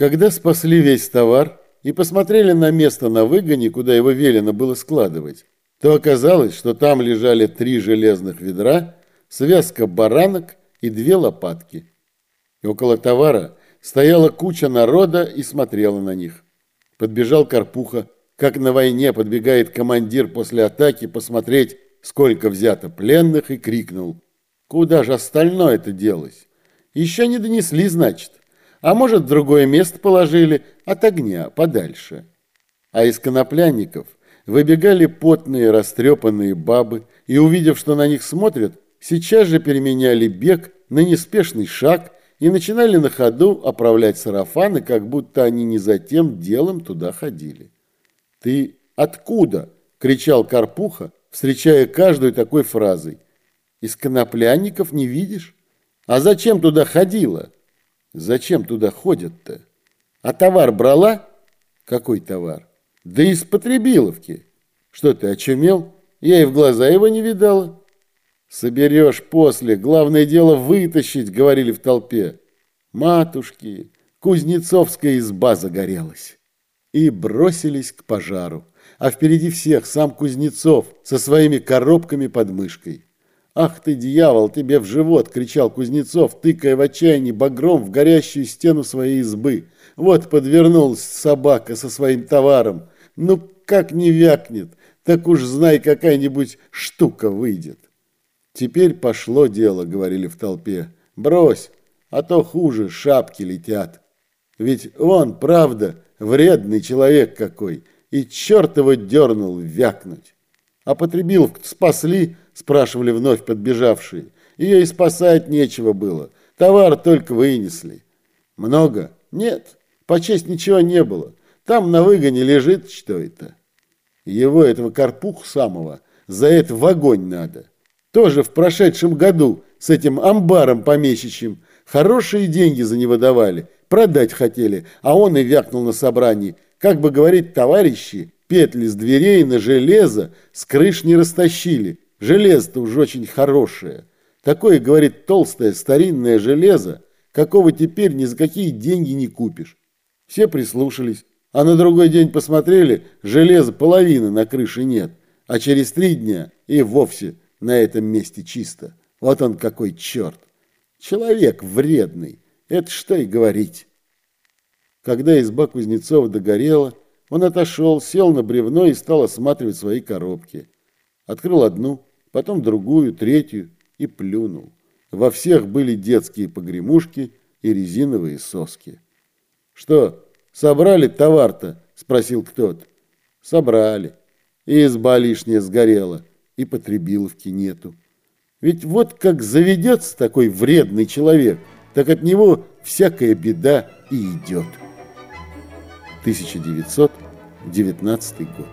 Когда спасли весь товар и посмотрели на место на выгоне, куда его велено было складывать, то оказалось, что там лежали три железных ведра, связка баранок и две лопатки. И около товара стояла куча народа и смотрела на них. Подбежал Карпуха, как на войне подбегает командир после атаки посмотреть, сколько взято пленных, и крикнул. Куда же остальное-то делось? Еще не донесли, значит. А может, другое место положили, от огня, подальше. А из коноплянников выбегали потные, растрепанные бабы, и, увидев, что на них смотрят, сейчас же переменяли бег на неспешный шаг и начинали на ходу оправлять сарафаны, как будто они не за тем делом туда ходили. «Ты откуда?» – кричал Карпуха, встречая каждую такой фразой. «Из коноплянников не видишь? А зачем туда ходила?» «Зачем туда ходят-то? А товар брала?» «Какой товар?» «Да из потребиловки». «Что ты, очумел? Я и в глаза его не видала». «Соберешь после, главное дело вытащить», — говорили в толпе. «Матушки, кузнецовская изба загорелась». И бросились к пожару, а впереди всех сам Кузнецов со своими коробками под мышкой. «Ах ты, дьявол, тебе в живот!» — кричал Кузнецов, тыкая в отчаянии багром в горящую стену своей избы. «Вот подвернулась собака со своим товаром. Ну, как не вякнет, так уж знай, какая-нибудь штука выйдет». «Теперь пошло дело», — говорили в толпе. «Брось, а то хуже шапки летят. Ведь он, правда, вредный человек какой, и черт его дернул вякнуть. А потребилов спасли?» — спрашивали вновь подбежавшие. «Ее и спасать нечего было, товар только вынесли». «Много?» «Нет, по честь ничего не было. Там на выгоне лежит что это». Его, этого карпуху самого, за это в огонь надо. Тоже в прошедшем году с этим амбаром помещичьим хорошие деньги за него давали, продать хотели, а он и вякнул на собрании. Как бы говорить, товарищи, петли с дверей на железо с крыш не растащили. Железо-то уж очень хорошее. Такое, говорит, толстое старинное железо, какого теперь ни за какие деньги не купишь. Все прислушались, а на другой день посмотрели, железа половины на крыше нет, а через три дня и вовсе на этом месте чисто. Вот он какой черт. Человек вредный. Это что и говорить. Когда изба Кузнецова догорела, он отошел, сел на бревно и стал осматривать свои коробки. Открыл одну, потом другую, третью и плюнул. Во всех были детские погремушки и резиновые соски. «Что, собрали товар-то?» – спросил кто-то. «Собрали. И изба лишняя сгорела и потребиловки нету. Ведь вот как заведется такой вредный человек, так от него всякая беда и идет. 1919 год.